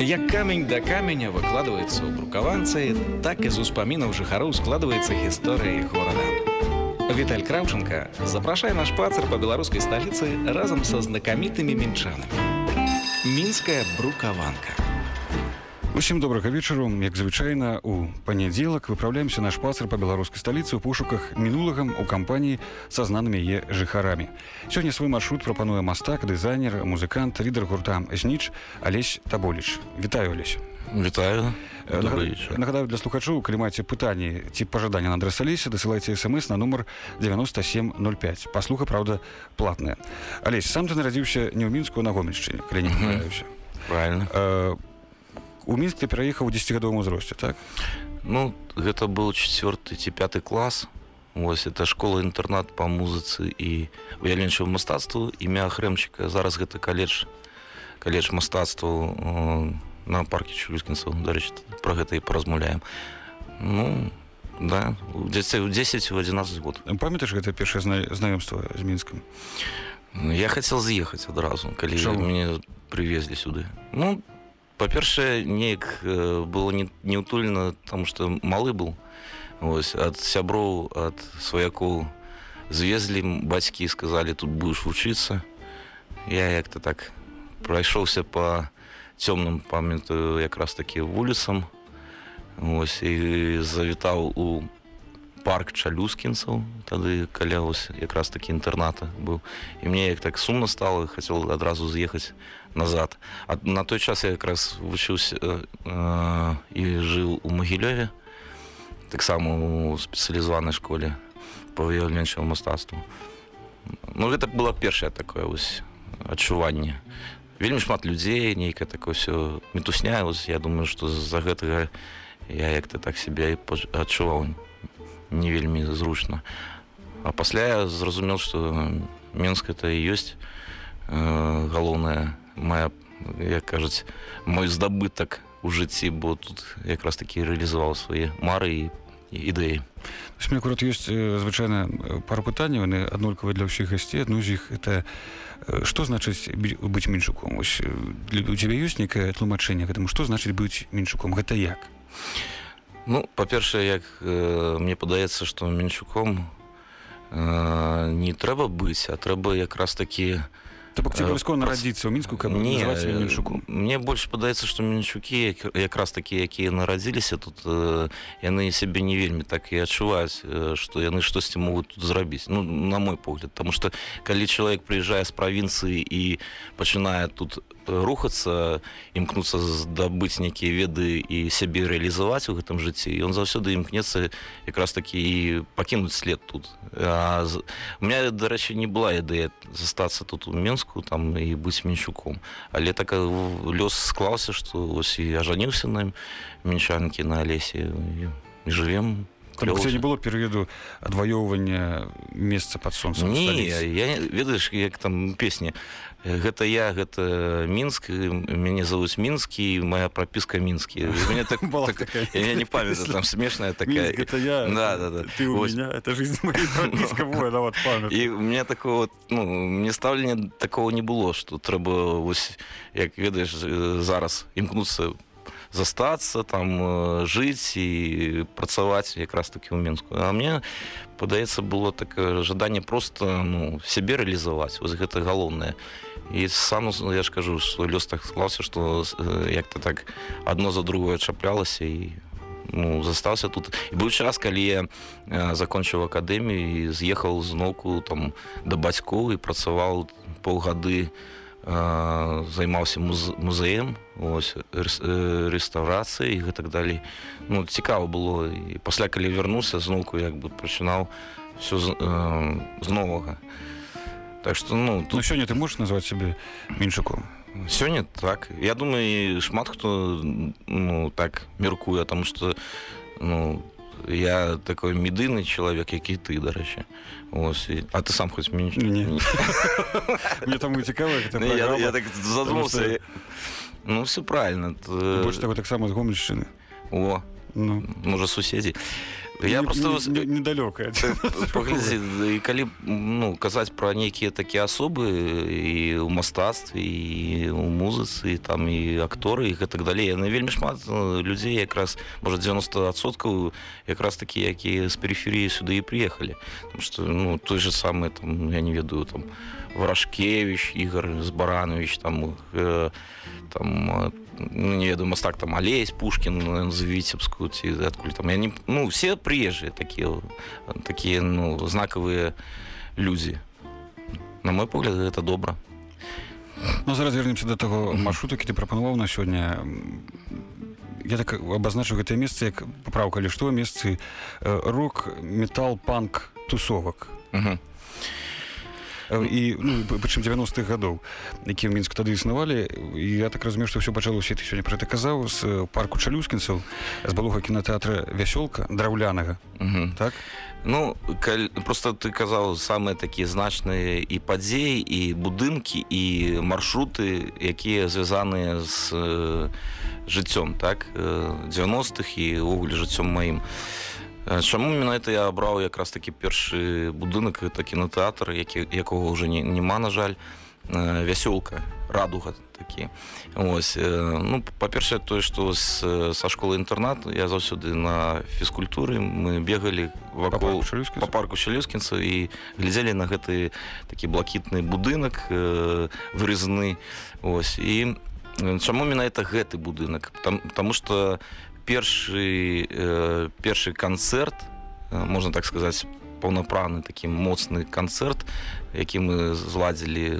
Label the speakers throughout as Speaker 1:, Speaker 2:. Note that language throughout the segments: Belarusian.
Speaker 1: Як камень да каменя выкладваецца ў брукаванцы, так і з успамінаў жыхароў складваецца гісторыя іх горада. Віталь Краўченко запрашае наш пацар па беларускай сталіцы разам са знакамітымі мінчанамі. Мінская брукаванка.
Speaker 2: Усім добрага вечару. Як звычайна у панядзелак выпраўляемся наш пацар па беларускай сталіцы ў пошуках мінулагам у кампаніі са знанымі яе жыхарамі. Сёння свой маршрут прапануе мастак дызайнер музыкант лідар гурта зніч алесь таболіч. Вітаю алесь.
Speaker 3: Вітаю.
Speaker 2: Нагадаю для слухачоў калі маеце пытанні ці пажадання на адрэс алесе дасылайце смс на нумар 9705 паслуха праўда платная. Алесь сам ты нарадзіўся не ў мінску на гомельшчыне калі не памыляюся.
Speaker 3: Правильно
Speaker 2: э, у мінск ты пераехаў у десятгадовым узросце так?
Speaker 3: Ну гэта быў четверты ці пяты клас. Вось это школа інтэрнат па музыцы і выяўленчаму мастацтву. Імя хрэмчыка зараз гэта каледж каледж мастацтву э, на парке чулюскінцаў. Дарэчы про гэта і паразмаўляем. Ну да у дзяцей у 10 в 11 год.
Speaker 2: Памятаеш гэта першае зна знаёмства з мінскам
Speaker 3: я хацеў з'ехаць адразу калі мяне привезлі сюды. Ну па-першае неяк было не неутульна там что малы был. Ось ад сяброў ад сваякоў звезлі бацькі сказалі тут будешь вучыцца я як-то так прайшоўся по цёмным памятаю якраз такі вуліцам ось і завітаў у парк чалюскінцаў тады каля ось якраз такі інтэрната быў і мне як так сумна стала хацеў адразу з'ехаць назад. А на той час я якраз вучыўся э, і жыў у магілёве таксама у спецыялізаванай школе па выяўленчаму мастацтву ну гэта было першае такое вось адчуванне вельмі шмат людзей нейкае такое все мітусня вось я думаю што з-за гэтага я як-то так сябе адчуваў не вельмі зручна а пасля я зразумеў што менск это і ёсць э, галоўная моя як кажуць мой здабытак у жыцці бо тут якраз такі рэалізаваў свае мары і ідэі
Speaker 2: мне акурат ёсць звычайна пару пытанняў яны аднолькавыя для ўсіх гасцей адну з іх это што значыць быць меншуком? Ось у цябе ёсць нейкае тлумачэнне гэтаму што значыць быць меншуком? Гэта як?
Speaker 3: Ну па-першае як э, мне падаецца што меншуком э, не трэба быць а трэба якраз такі у
Speaker 2: абавязкова нарадзіцца ў мінску каб не меншуку
Speaker 3: мне больш падаецца што менчукі якраз такі якія нарадзіліся тут яны сябе не вельмі так і адчуваюць што яны штосьці могуць тут зрабіць ну на мой погляд. Потому что калі чалавек прыязджае з правінцыі і пачынае тут рухацца імкнуцца здабыць нейкія веды і сябе рэалізаваць у гэтым жыцці ён заўсёды імкнецца якраз такі і пакінуць след тут. А, у меня дарэчы не была ідэя застацца тут у менску там і быць меншуком але так лёс склаўся што ось я жаніўся на менчанкі на алесе і жывем
Speaker 2: не было перыяду адваёўвання месца под солнцем
Speaker 3: не я ведаеш як там песні гэта я гэта мінск мяне зовут мінскі моя пропіска мінскі. Меня так, так я не памятаю там смешная такая.
Speaker 2: Это я
Speaker 3: да, да, да.
Speaker 2: ты меня, это жизнь
Speaker 3: і мне такого ну мне стаўлення такого не было что трэба вось як ведаеш зараз імкнуцца застацца там жыць і працаваць якраз такі ў мінску. А мне падаецца было так жаданне просто ну сябе рэалізаваць. Вось гэта галоўнае. і сам я ж кажу свой лёс так склаўся што як-то так адно за другое чаплялася і ну застаўся тут. І быў час калі я закончыў акадэмію і з'ехаў зноўку там да бацькоў і працаваў паўгады на займаўся муз музеем ось рэстаўрацыі і гэтак далей ну цікава было. І пасля калі вярнуўся зноўку як бы пачынаў все з, э, з новага так что ну
Speaker 2: тут ну, сёння ты можешь назваць сябе меншаком
Speaker 3: сёння так. Я думаю шмат хто ну так меркуе там что ну я такой медыйны чалавек які ты дарэчы ось а ты сам хоць мне
Speaker 2: мне там цікава
Speaker 3: задумался ну все правильно.
Speaker 2: Больш таго таксама з гомельшчыны
Speaker 3: о ну. можа суседзі я просто
Speaker 2: недалёка
Speaker 3: паглядзі і калі ну казаць пра нейкія такія асобы і ў мастацтве і у музыцы там і акторы і гэтак далей яны вельмі шмат людзей якраз можа 90соткаў якраз такі якія з перыферыі сюды і прыехалі что ну той же самы там я не ведаю там варашкевич ігор з баранович там э, там ну, не ведаю мастак там алесь пушкин з віцебскую ці адкуль там. Я не ну все прыезжыя такія такія ну знакавыя людзі на мой погляд это добра
Speaker 2: ну зараз вернемся до таго маршруту які ты прапанаваў на сёння я так абазначу гэтае месца як папраўка але што месцы рок метал панк тусовак і ну, прычым 90-х гадоў які ў мінск тады існавалі. І я так разумею што ўсё пачалося ты сёння пра ты казаў з парку чалюскінцаў з балога кінотэатра вясёлка драўлянага. Так?
Speaker 3: Ну каль... просто ты казаў самыя такія значныя і падзеі і будынкі і маршруты якія звязаныя з жыццём так? 90-х і ўвогуле жыццём маім Чаму менавіта я абраў якраз такі першы будынак гэта кінотэатр які якога ўжо не, няма на жаль. Вясёлка радуга такі. Ось ну па-першае тое што са школы інтэрнат я заўсёды на фізкультуры мы бегалі вакол па парку шалюскінца і глядзелі на гэты такі блакітны будынак вырезаны ось і чаму менавіта гэты будынак? Там таму што першы э, першы канцэрт можна так сказаць паўнапраны такі моцны канцэрт які мы зладзілі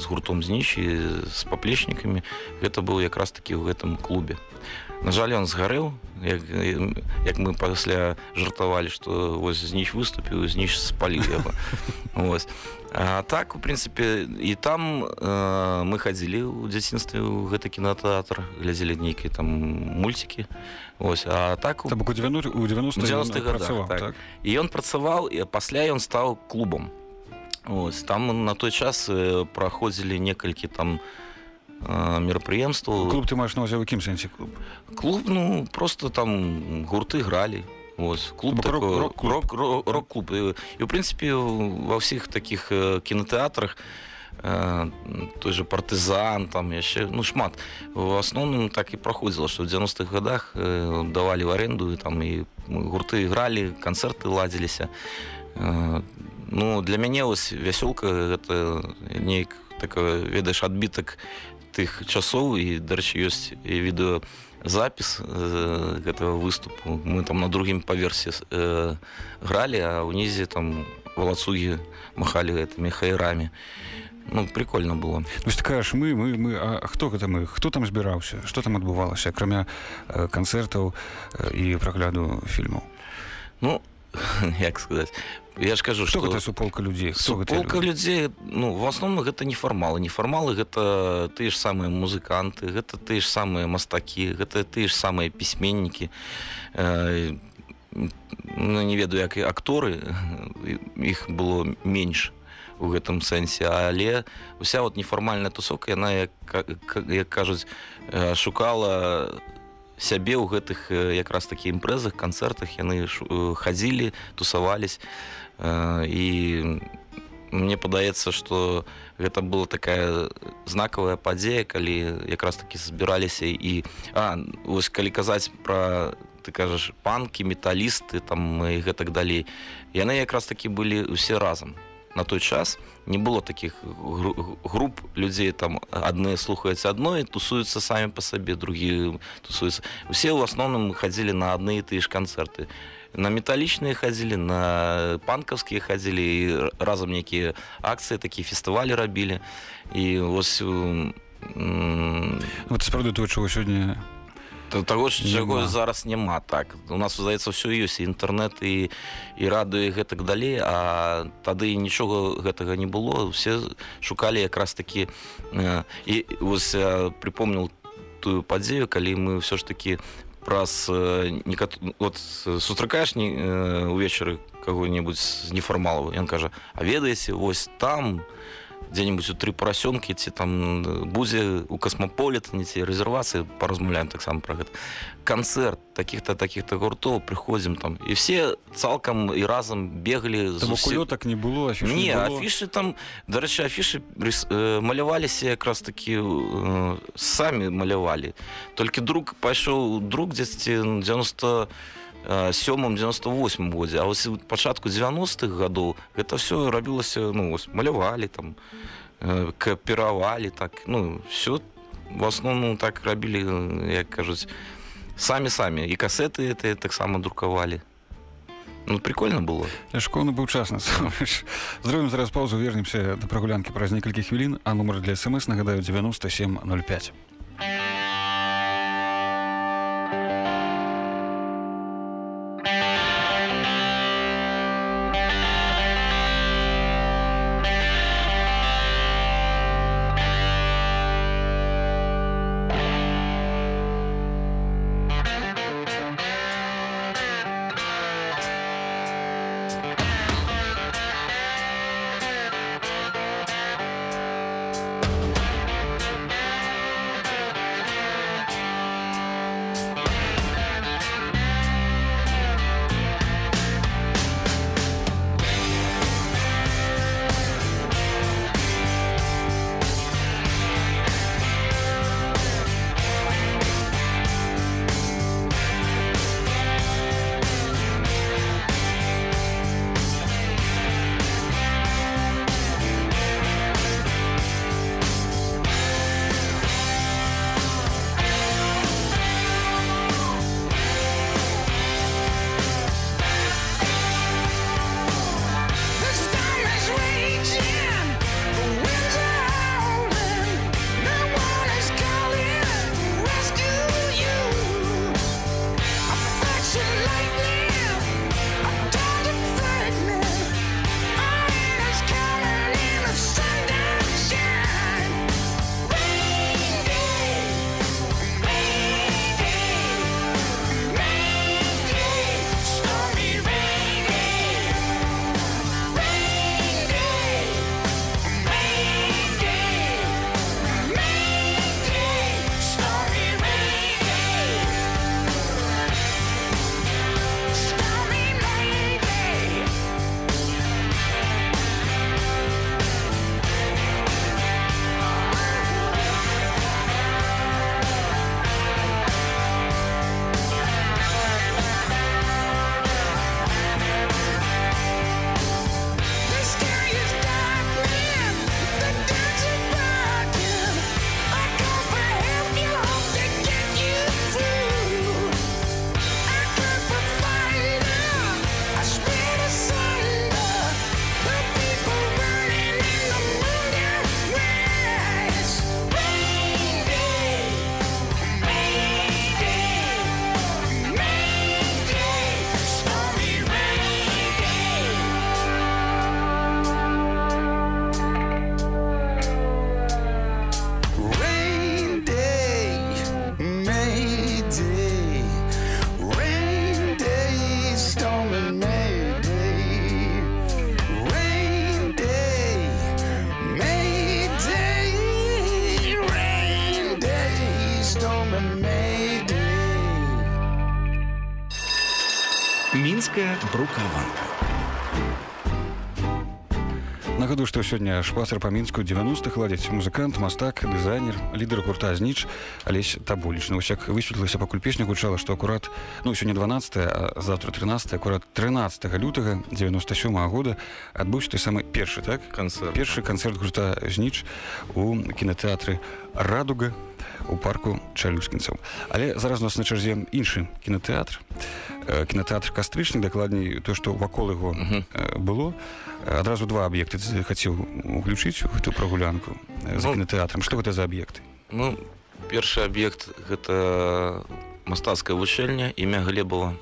Speaker 3: з гуртом знічі з паплечнікамі гэта быў якраз такі ў гэтым клубе. На жаль ён згарэў як, як мы пасля жартавалі што вось зніч выступіў зніч спаліў яго. Ось А так у прынцыпе і там э, мы хадзілі ў дзяцінстве ў гэты кінотэатр глядзелі нейкія там мульцікі ось а так
Speaker 2: у 90 у 90
Speaker 3: так. і ён працаваў і пасля ён стаў клубам ось там на той час праходзілі некалькі там мерапрыемстваў
Speaker 2: клуб ты маеш на ў якім сэнсе клуб?
Speaker 3: Клуб ну просто там гурты гралі Ось, клуб рок-клуб. Рок, рок, и, и, в принципе, во всех таких э, кинотеатрах э, той же партызан там яшчэ ну шмат в асноўным так і праходзіла што ў 90-х годах э, давалі в аренду там і гурты ігралі канцэрты ладзіліся э, ну для мяне вось вясёлка гэта неяк такое ведаеш адбітак тых часоў і дарэчы ёсць відэо запіс э, гэтага выступу мы там на другім паверсе э, гралі а ўнізе там валацугі махалі гэтымі хайрамі ну прикольно было.
Speaker 2: Ну, такаеш мы мы мы а хто гэта мы хто там збіраўся что там адбывалася акрамя э, канцэртаў э, і прагляду фільмаў
Speaker 3: ну як сказаць я ж кажу
Speaker 2: что гэта суполка людзей
Speaker 3: суполка людзей ну в асноўным гэта нефармалы нефармалы гэта тыя ж самыя музыканты гэта тыя ж самыя мастакі гэта тыя ж самыя пісьменнікі э, ну, не ведаю як і акторы іх было менш у гэтым сэнсе але уся вот нефармальная тусовка яна як, як кажуць шукала сябе ў гэтых якраз такі імпрэзах канцэртах яны хадзілі тусавались і мне падаецца что гэта была такая знакавая падзея калі якраз таки збіраліся і а вось калі казаць про ты кажаш панкі металісты там і гэтак далей яны якраз таки былі усе разам на той час не было таких груп людзей там адны слухаюць адной тусуюцца самі па сабе другие тусуюцца усе ў асноўным хадзілі на адны і тыя ж канцэрты на металічныя хадзілі на панкаўскія хадзілі і разам нейкія акцыі такія фестывалі рабілі і вось
Speaker 2: вот справды то чого сёння
Speaker 3: таго чаго зараз няма так. У нас здаецца ўсё ёсць інтэрнэт і і радыё гэтак далей а тады нічога гэтага не было. Все шукалі якраз такі і вось припомніл тую падзею калі мы ўсё ж такі праз некат... от сустракаеш не увечары кого-небудзь з нефармалаў ён кажа а ведаеце вось там дзе-нибудь у тры парасёнкі ці там будзе у касмаполітане ці рэзервацыі паразмаўляем таксама пра гэта канцэрт таких-то таких-то гуртоў прыходзім там. І все цалкам і разам беглі
Speaker 4: так не было
Speaker 3: афіш не, не было. афішы там дарэчы афішы э, маляваліся якраз такі э, самі малявалі толькі друг пайшоў друг дзесьці 90 сёмым 98 годзе а вось пачатку 90-х гадоў гэта все рабілася ну вось малявалі там кааперавалі так. Ну все в основном так рабілі як кажуць самі самі і касеты это таксама друкавалі ну прикольно было.
Speaker 4: Школы быў час зробім зараз паузу вернемся да прагулянкі праз некалькі хвілін а нумар для смс нагадаю 9705 сёння шпацар па мінску 90-х ладзяць музыкант мастак дызайнер лідар гурта зніч алесь табулічна усяк высветлілася пакуль песня гучала што акурат ну сёння 12 а завтра 13 акурат 13 лютага 97 -го года адбыўся той самы першы так?
Speaker 3: Канцэрт
Speaker 4: першы канцэрт гурта зніч у кінотэатры радуга у парку чалюскінцаў. Але зараз нас на чарзе іншы кінотэатр. Кінотэатр кастрычнік дакладней то што вакол яго было. Адразу два аб'екты хацеў уключыць у гэту прагулянку за ну, кінотэатрам. Што гэта за аб'екты?
Speaker 3: Ну першы аб'ект гэта мастацкая вучэльня імя глебова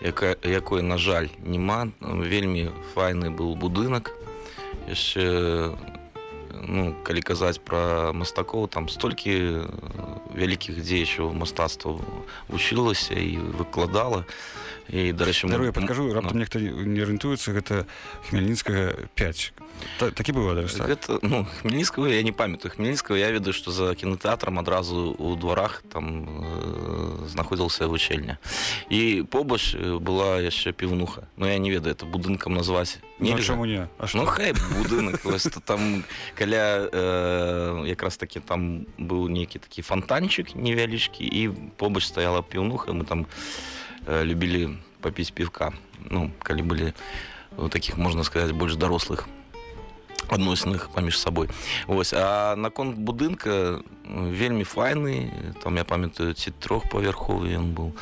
Speaker 3: якая якой на жаль няма. Вельмі файны быў будынак. Яшчэ ну калі казаць пра мастакоў там столькі вялікіх дзеячаў мастацтва вучылася і выкладала і дарэчы
Speaker 4: я падкажу раптам ну. нехта не арыентуецца гэта хмельніцкага 5
Speaker 2: Та, такі быў адрас так?
Speaker 3: Гэта, ну, хмельніцкого я не памятаю. Хмельніцкого я ведаю што за кінотэатрам адразу у дварах там э, знаходзілася вучэльня і побач э, была яшчэ піўнуха но я не ведаю это будынкам назваць
Speaker 2: ну, чаму не?
Speaker 3: А ну хай будынак там каля э, якраз таки там быў нейкі такі фонтанчик невялічкі і побач стаяла піўнуха мы там э, любілі папіць півка ну калі былі у таких можна сказаць больш дарослых адносіных паміж сабой ось а наконт будынка вельмі файны там я памятаю ці трохпавярховы ён быў.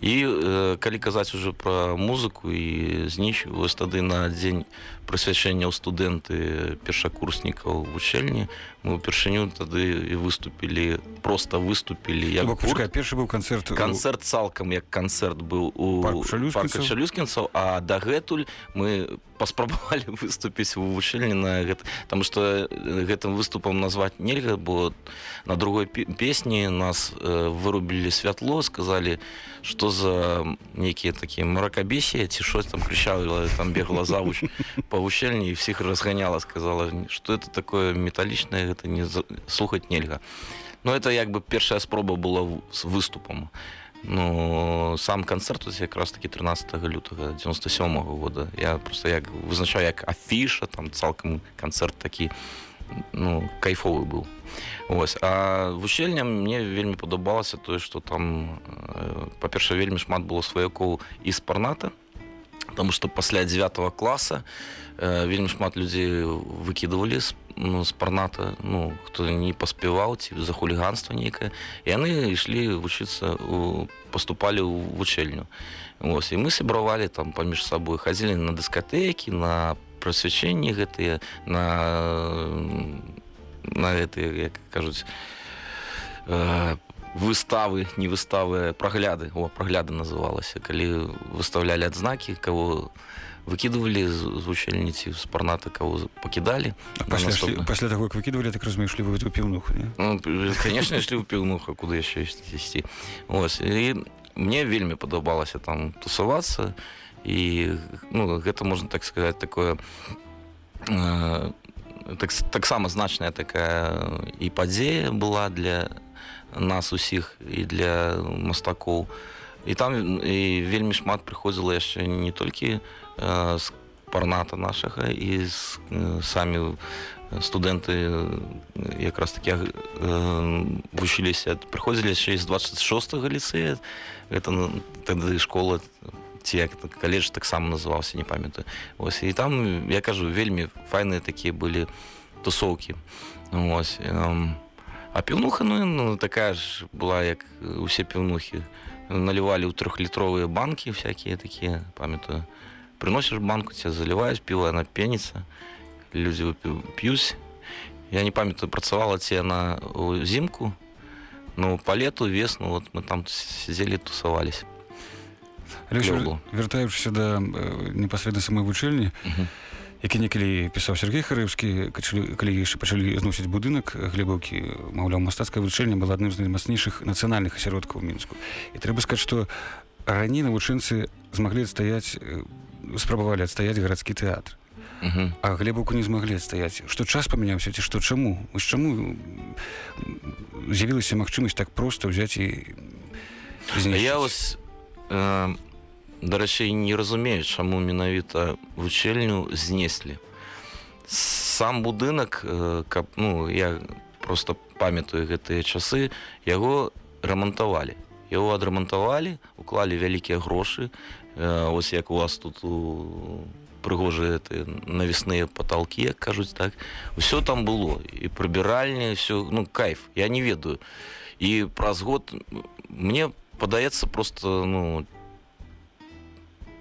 Speaker 3: І э, калі казаць уже пра музыку і зніч вось тады на дзень прысвячэнняў студэнты першакурснікаў вучэльні мы ўпершыню тады і выступілі просто выступілі
Speaker 2: як першы быў канцэрт
Speaker 3: канцэрт цалкам як канцэрт быў у шалюскінцаў. а дагэтуль мы паспрабавалі выступіць у вучэльні на гэта там што гэтым выступам назваць нельга бо на другой песні нас э, вырубілі святло сказалі что за нейкія такія мракабесія ці щось там крычала там бегла завуч па вучэльні і всіх разганяла сказала что это такое металічнае гэта не слухаць нельга но это як бы першая спроба была з выступам ну сам канцэрт якраз таки 13 лютага 97 -го года. Я просто як вызначаю як афіша там цалкам канцэрт такі ну кайфовы быў Вось. А вучэльням мне вельмі падабалася тое, што там э, па-перша, вельмі шмат было сваякоў і спарната, Таму што пасля 9 класа э, вельмі шмат людзей выкідывалі з ну, спарната ну, хто не паспяваў ці за хуліганства нейкае. яны ішлі вучыцца паступалі ў вучэльню. Вось. і мы сябравалі там паміж сабой хадзілі на дыскатэкі, на прасвячэнні гэтыя на на гэты як кажуць э, выставы не выставы прагляды. О прагляды называлася. Калі выставлялі адзнакі кого выкидывалі звучальніці з парната кого пакідалі
Speaker 2: пасля, пасля таго як выкидывалі так размышлі вы у піўнуху
Speaker 3: ну, конечно ішлі ў піўнуха куды яшчэ ісці? Ось і мне вельмі падабалася там тусавацца. і ну гэта можна так сказать такое э, так, таксама значная такая і падзея была для нас усіх і для мастакоў і там і вельмі шмат прыходзіла яшчэ не толькі з э, парната нашага і з, э, самі студэнты якраз такі э, вучыліся прыходзілі яшчэ з 26 ліцея это тады школа ці як каледж таксама называўся не памятаю. Ось і там я кажу вельмі файныя такія былі тусоўкі ось а піўнуха ну, ну такая ж была як усе піўнухі налівалі ў трохлітровыя банкі всякие такія памятаю. Прыносіш банку ця заліваюць піва на пеніца людзі п'юсь я не памятаю працавала ці яна узімку ну па лету весну вот мы там сидзелі тусаваліся
Speaker 2: вяртаючыся да непасрэдна самой вучэльні які некалі пісаў Сергей харыўскі калі яшчэ пачалі зносіць будынак глебаўкі маўляў мастацкае вучэнне было адным з наймацнейшых нацыянальных асяродкаў мінску і трэба сказаць што раней навучэнцы змаглі адстаяць спрабавалі адстаяць гарадскі тэатр а глебаўку не змаглі адстаяць што час памяняўся ці што чаму вось чаму з'явілася магчымасць так проста ўзяць і
Speaker 3: я вас э, дарэчы не разумею чаму менавіта вучэльню знеслі сам будынак э, каб ну я просто памятаю гэтыя часы яго рамантавалі. Яго адрамантавалі уклалі вялікія грошы. Э, ось як у вас тут у прыгожыя навесныя паталкі як кажуць так. Усё там было. І прыбіральня все ну кайф. Я не ведаю. І праз год мне падаецца просто ну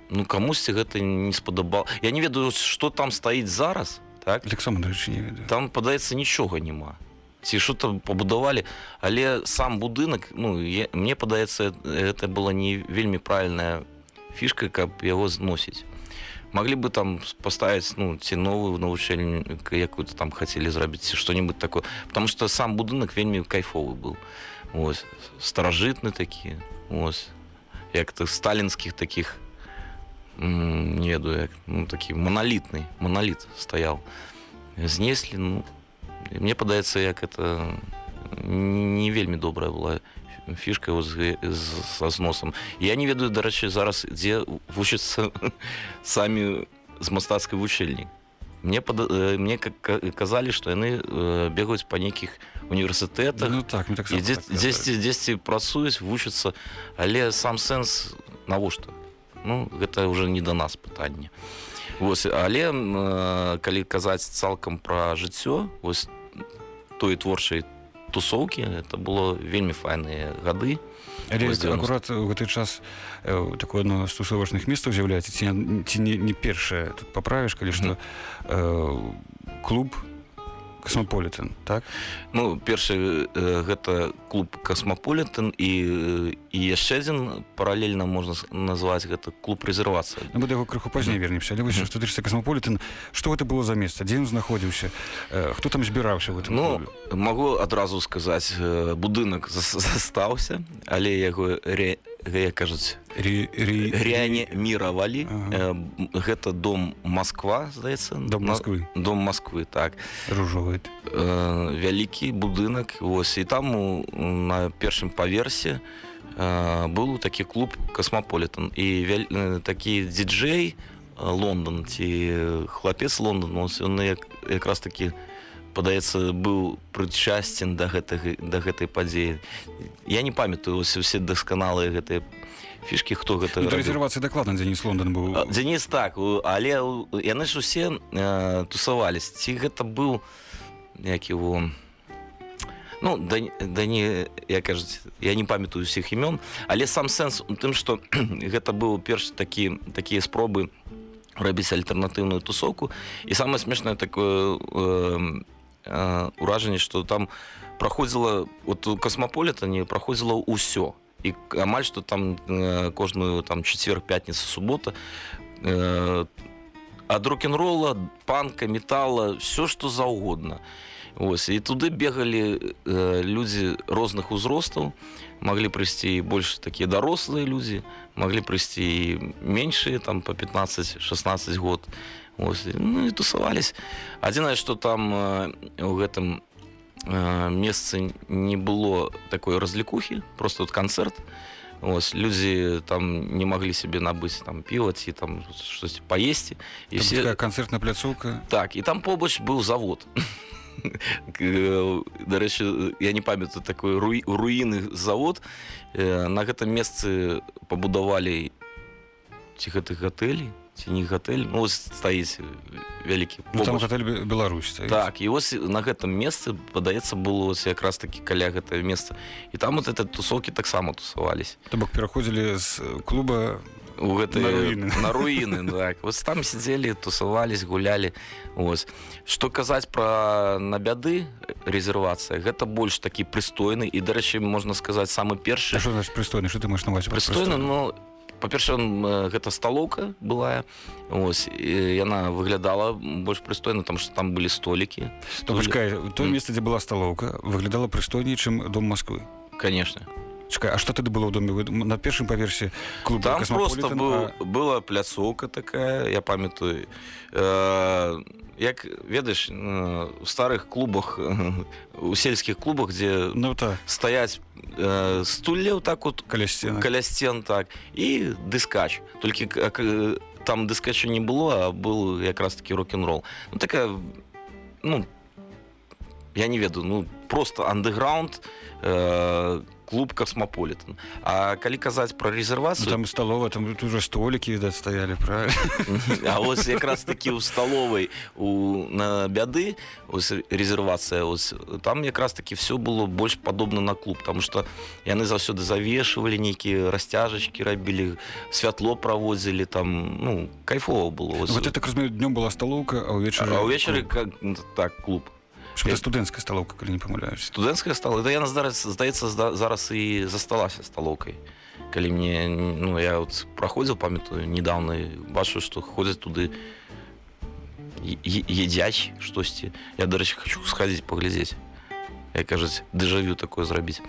Speaker 3: ну камусьці гэта не спадабал я не ведаю что там стаіць зараз так?
Speaker 2: Таксама дарэчы не ведаю
Speaker 3: там падаецца нічога няма ці что там пабудавалі але сам будынак ну я, мне падаецца это было не вельмі правильная фішка каб яго зносіць могли бы там поставить ну ці новую навучэнню якую-то там хотели зрабіць что-нибудь такое потому что сам будынак вельмі кайфовы был ось старажытны такі ось як-то сталінскіх таких не ведаю як ну, такі маналітны маналіт стаяў знеслі ну мне падаецца як это не вельмі добрая была фішка з, з, з зносам я не ведаю дарэчы зараз дзе вучыцца самі з мастацкай вучэльні мне пад, мне как казалі што яны бегаюць па нейкіх універсітэтах
Speaker 2: ну, так, так
Speaker 3: дзесьці дзесьці працуюць вучацца але сам сэнс навошта ну гэта уже не да нас пытанне вось але калі казаць цалкам пра жыццё вось той творчай тусоўкі это было вельмі файныя гады
Speaker 2: акурат у гэты час э, такое одно з тусовачных месцаў з'яўляецца ці, ці не, не першае тут паправіш калі што э, клуб касмаполітен так?
Speaker 3: Ну першы э, гэта клуб касмаполітен і і яшчэ адзін паралельна можна назваць гэта клуб рэзервацыя
Speaker 2: ну, мы яго крыху пазней вернемся але вось што тычыцца касмаполітен што гэта было за месца? Дзе ён знаходзіўся? Хто там збіраўся в
Speaker 3: ну магу адразу сказаць будынак застаўся але яго ре як кажуць реаніміравалі ага. гэта дом Москва здаецца
Speaker 2: дом Москвы.
Speaker 3: дом Москвы так.
Speaker 2: Ружовы
Speaker 3: вялікі будынак ось і там у, на першым паверсе быў такі клуб касмаполітан і вяль... такі дзіджэй Лондон ці хлапец Лондон ён як, якраз такі падаецца быў прычасцен да гэтага да гэтай падзеі. Я не памятаю усе дасканалыя гэтыя фішки хто гэта
Speaker 2: ну, рэзервацыя дакладна Дзеніс Лондон быў.
Speaker 3: Дзеніс так але яны ж усе э, тусавались ці гэта быў як его ну да, да не я кажуць я не памятаю усіх імён але сам сэнс у тым что гэта быў перш такі такія спробы рабіць альтэрнатыўную тусоўку. І самае смешнае такое э, э, уражанне что там праходзіла вот у касмаполітане праходзіла ўсё і амаль что там э, кожную там четверг пятница суббота э, ад рок-н-ролла панка металла все что заўгодна ось і туды бегалі э, людзі розных узростаў маглі прыйсці больш такія дарослыя людзі маглі прыйсці меншыя там по 15-16 год Ось, ну і тусавались адзінае что там у гэтым месцы не было такой разлікухі просто вот канцэрт. Ось людзі там не маглі себе набыць там піва ці там штось паесці.
Speaker 2: І все канцэртная пляцоўка.
Speaker 3: Так і там побач быў завод. Дарэчы я не памятаю такой руіны завод. На гэтым месцы пабудавалі ці гэтых гатэлей ці не гатэль? Ну, стаіць вялікі
Speaker 2: ну, там гатэль Беларусь
Speaker 3: стаіць. так і вось на гэтым месцы падаецца было якраз таки каля гэтае месца. І там вот это тусоўкі таксама тусавались.
Speaker 2: То бок пераходзілі з клуба
Speaker 3: у гэтай на руіны, на руіны так. Вот там сидзелі тусавались гулялі. Ось что казаць про на бяды резервацыя гэта больш такі прыстойны і дарэчы можна сказаць самы першы.
Speaker 2: Прыстойны? Что ты можешь наваць
Speaker 3: прыстойны но па-перша гэта сталоўка была ось яна выглядала больш прыстойна там что там былі столікі.
Speaker 2: Столі... то месца дзе была сталоўка выглядала прыстойней чым дом Москвы
Speaker 3: конечно
Speaker 2: Чакай, а что тады было ў доме? На першым паверсе
Speaker 3: клуб там просто был, а... была пляцоўка такая я памятаю. Э, як ведаеш у старых клубах у сельскіх клубах дзе
Speaker 2: ну так
Speaker 3: стаяць э, стульляў так вот
Speaker 2: каля сцен
Speaker 3: каля сцен так і дыскач. Толькі там дыскача не было а был якраз таки рок-н-рол ну такая ну я не ведаю ну просто андеграунд э, клуб касмаполітан А калі казаць про резервацыю
Speaker 2: ну, там сталова там уже столікі відаць стаялі правильно?
Speaker 3: А ось якраз такі ў сталовай у на бяды ось резервацыя ось там якраз таки все было больш падобна на клуб там что яны заўсёды завешивалі нейкія расцяжачки рабілі святло праводзілі там ну кайфова было
Speaker 2: ось. вот это разумею днём была сталоўка а ўвечары
Speaker 3: ўвечары как так клуб
Speaker 2: Гэта студэнцкая сталоўка калі не памыляюсь
Speaker 3: студэнцкая стала да яна зараз здаецца зараз і засталася сталоўкай калі мне ну я вот праходзіў памятаю недавно бачу што ходзяць туды едзяць штосьці я дарэчы хочу схадзіць паглядзець я кажуць дэжавю такое зрабіць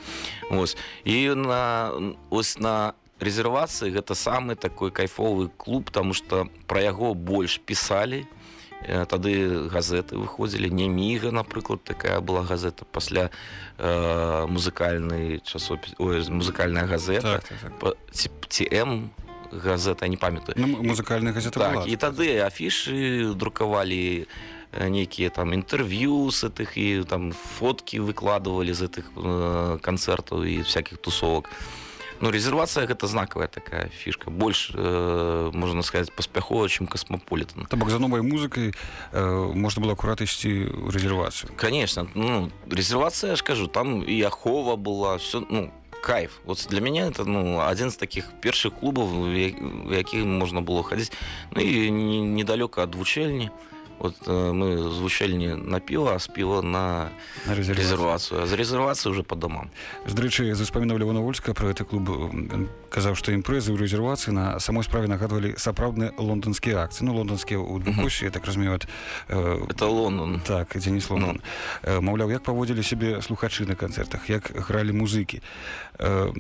Speaker 3: ось і на ось на резервацыі гэта самы такой кайфовы клуб тому что пра яго больш пісалі тады газеты выходзілі. Не міга напрыклад такая была газета. Пасля э, музыкальнай часопіс музыкальная газета.
Speaker 2: Так, так, так.
Speaker 3: ці, ці м газета не памятаю.
Speaker 2: Ну, музыкальная газета
Speaker 3: так,
Speaker 2: была,
Speaker 3: і тады афішы друкавалі нейкія там інтэрв'ю з гэтых і там фоткі выкладывалі з гэтых э, канцэртаў і всякихх тусовак ну резервацыя гэта знакавая такая фішка больш э, можна сказать паспяхова чым касмаполітан
Speaker 2: То бок за новай музыкай э, можна было акурат ісці ў резервацыю
Speaker 3: конечно. Ну резервацыя ж кажу там і ахова была все ну кайф. Вот для меня это ну один з таких першых клубаў в які можна было хадзіць ну і недалёка ад вучэльні вот э, мы з вучэльні на піва а з піва на,
Speaker 2: на
Speaker 3: резервацыю а за резервацыю уже по домам.
Speaker 2: Зрэчы заспамінаў леванавольска про гэты клуб. Казаў што імпрэзы ў рэзервацыі на самой справе нагадвалі сапраўдныя лондонскія акцыі ну лондонскія ў двухусе так разумею
Speaker 3: э, это лондон.
Speaker 2: Так дзе не лондон. Э, маўляў як паводзілі сябе слухачы на канцэртах як гралі музыкі э,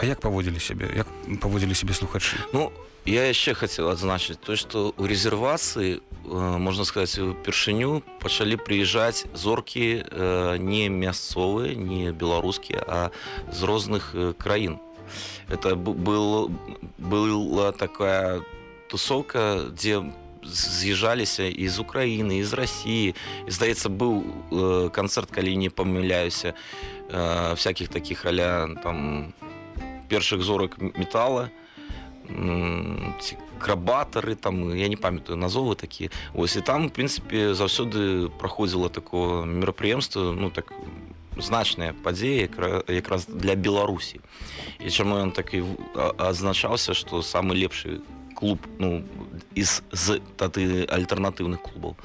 Speaker 2: а як паводзілі сябе? Як паводзілі сябе слухачы?
Speaker 3: Ну я яшчэ хацеў адзначыць то што ў рэзервацыі Э, можна сказаць упершыню пачалі прыязджаць зоркі э, не мясцовыя не беларускія а з розных э, краін. Это был была такая тусовка дзе з'язджаліся з украіны з рассіі здаецца быў канцэрт калі не памыляюся всякихх таких аля там першых зорак металла. Крабатары там я не памятаю назовы такія ось і там в прынцыпе заўсёды праходзіла такое мерапрыемства ну так значная падзея якраз для беларусі. І чаму ён так і адзначаўся што самы лепшы клуб ну з з тады альтэрнатыўных клубаў. то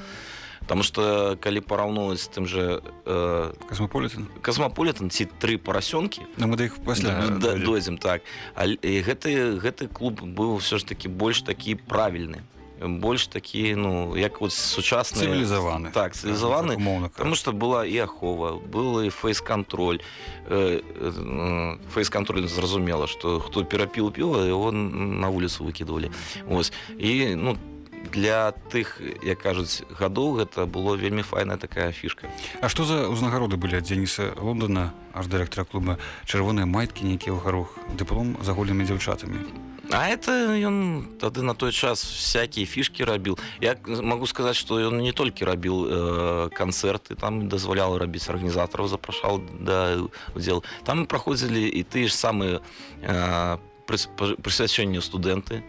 Speaker 3: Таму што калі параўноўваць тым жа
Speaker 2: э, касмаполітан
Speaker 3: касмаполітан ці тры парасёнкі
Speaker 2: ну, мы да іх пасля
Speaker 3: дойдзем так. Гэты гэты клуб быў все ж такі больш такі правільны больш такі ну як вот сучасны
Speaker 2: цывілізаваны
Speaker 3: так цывілізаваны умоўна потому что была і ахова был і фейс-кантроль э, э, фейс-кантроль зразумела что хто перапіў піва его на вуліцу выкідывалі ось. І ну там для тых як кажуць гадоў гэта было вельмі файная такая фішка
Speaker 2: А што за ўзнагароды былі ад дзеніса лондона аж дырэктара клуба чырвоныя майкі нейкія ў гарух дыплом за голымі дзяўчатамі?
Speaker 3: А это ён тады на той час всякие фішки рабіў. Я могу сказаць что ён не толькі рабіў э, канцэрты там дазвалял рабіць арганізатараў запрашал да удзел там праходзілі і ты ж самыя э, прысвячэнню студэнты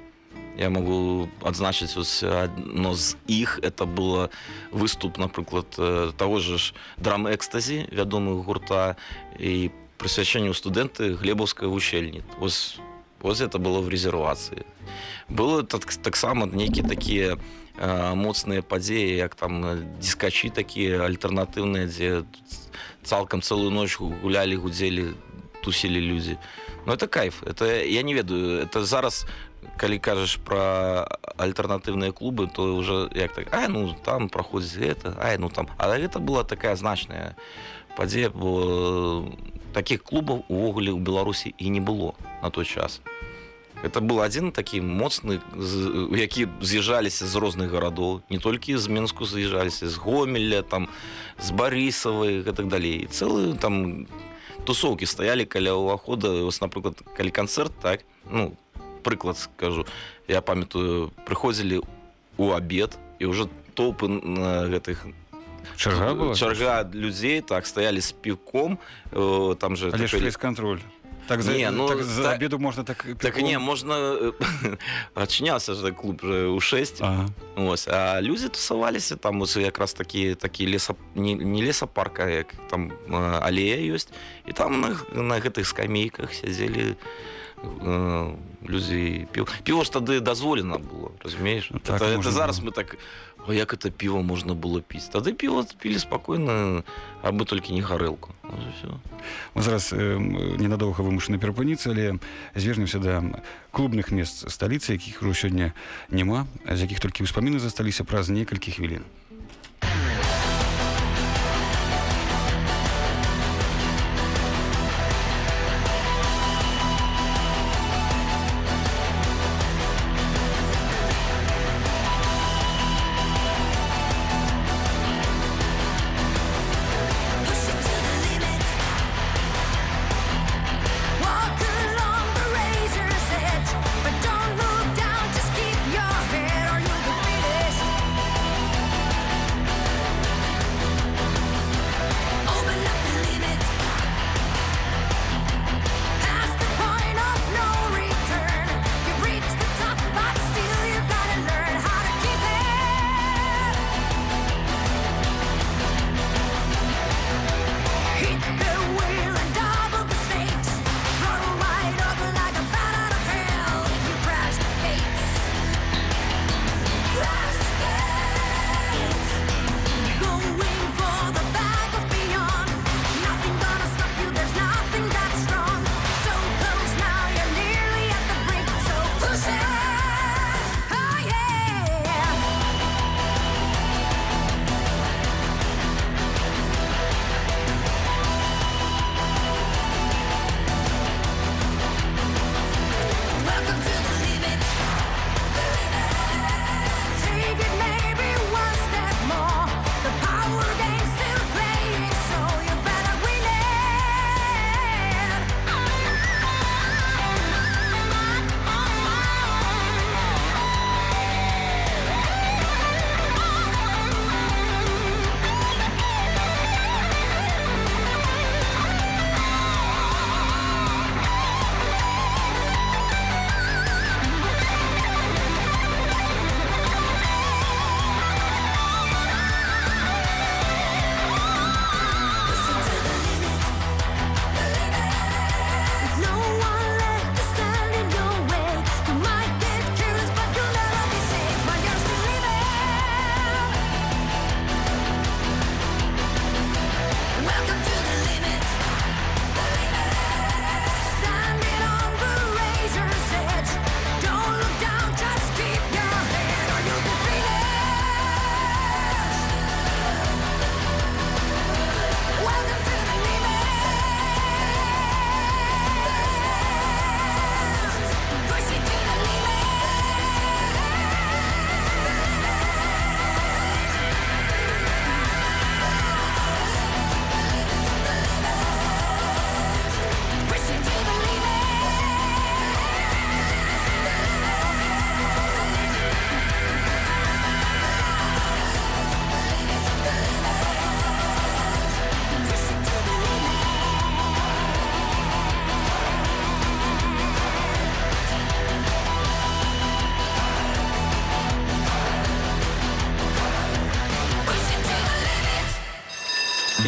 Speaker 3: я могу адзначыць одно з іх. Это было выступ напрыклад э, того же ж драм экстазі вядомых гурта і прысвячэнню студэнты глебаўскай вучэльні ось ось это было в резервацыі было так таксама нейкі такія э, моцныя падзеі як там дискачі такія альтэрнатыўныя дзе цалкам цэлую ноч гулялі гудзелі тусілі людзі Ну это кайф. Это я не ведаю это зараз калі кажаш про альтэрнатыўныя клубы то уже як так а ну там праходзіць гэта а ну там але гэта была такая значная падзея бо таких клубаў увогуле ў беларусі і не было на той час. Это был один такі моцны які з'язджаліся з розных гарадоў не толькі з менску з'язджаліся з гомеля там з барысавай так далей цэлы там тусоўкі стаялі каля ўвахода вас напрыклад калі канцэрт так? Ну прыклад скажу. Я памятаю прыходзілі у абед і уже толпы на гэтых
Speaker 2: чарга была?
Speaker 3: чарга людзей так стаялі з піком э, там же
Speaker 2: контроль. Так за, не, ну, так, за так, обеду можна так
Speaker 3: піком... так не можна адчыняўся же клуб у 6 ага. ось а людзі тусаваліся там ось якраз такі такі леса не, не лесапарка як там алея ёсць і там на, на гэтых скамейках сядзелі Э, людзі піў піво ж тады дазволена было разумееш ну, так, это, это зараз мы так а як это піва можна было піць тады піва пілі спакойна абы толькі не гарэлку
Speaker 2: мы зараз э, ненадоўга вымушаны перапыніцца але звернемся да клубных мест сталіцы якіх ужо сёння няма з якіх толькі ўспаміны засталіся праз некалькі хвілін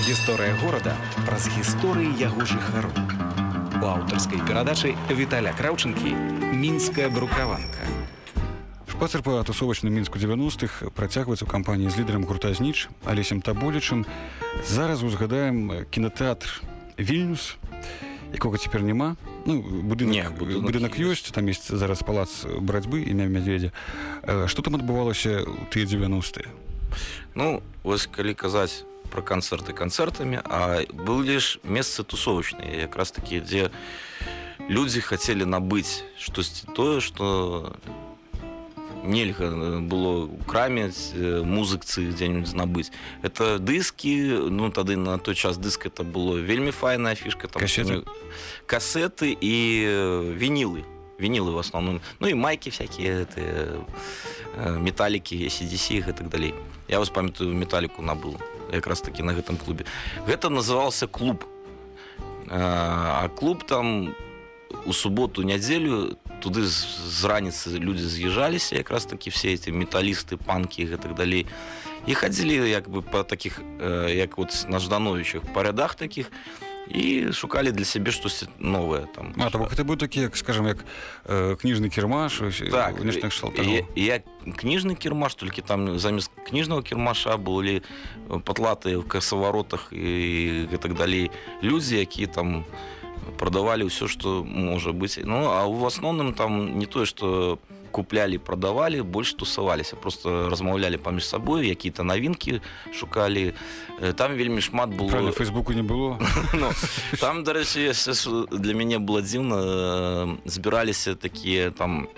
Speaker 1: Гісторыя горада праз гісторыі яго жыхару. У аўтарскай перадачы Віталя Краўчынкі мінская брукаванка.
Speaker 2: Шпацыр па тусовачным мінску 90-х працягваецца ў кампаніі з лідарам гурта зніч алесем таболічым зараз узгадаем кінотэатр вільнюс якога цяпер няма ну будынак,
Speaker 3: Не, будынак
Speaker 2: будынак
Speaker 3: ёсць.
Speaker 2: ёсць там есть зараз палац барацьбы імя мядзведзя Э, што там адбывалася ў тыя 90-е
Speaker 3: Ну, вось калі казаць про канцэрты канцэртамі, а былі ж месцы тусовачныя, якраз такі, дзе людзі хацелі набыць штосьці тое, што нельга э, было ў краме ці музыкцы дзе-нибудь набыць. Это дыскі, ну тады на той час дыск это было вельмі файная фішка там
Speaker 2: Касеты?
Speaker 3: ну, касеты і э, вінілы. Вінілы в основном. Ну і майкі всякие, это, э, металікі, ACDC і так далей. Я вас памятаю металіку набыл якраз таки на гэтым клубе. Гэта назывался клуб. А а клуб там у суботу нядзелю туды з раніцы людзі з'язджаліся якраз такі все эти металісты панкі і так далей і хадзілі як бы по таких э, як вот на ждановичах па рядах таких і шукалі для сябе штосьці новае там.
Speaker 2: А то бок гэта быў такі як скажем як э, кніжны кірмаш ось,
Speaker 3: так і, і як кніжны кірмаш толькі там замест кніжнага кірмаша былі патлатыя в касаваротах і гэтак далей людзі якія там прадавалі ўсё што можа быць ну а ў асноўным там не тое што куплялі прадавалі больш тусаваліся просто размаўлялі паміж сабой якія-то навінкі шукалі Э, там вельмі шмат было.
Speaker 2: Правильно, фейсбуку не было.
Speaker 3: Ну, там дарэчы для мяне было дзіўна э, збіраліся такія там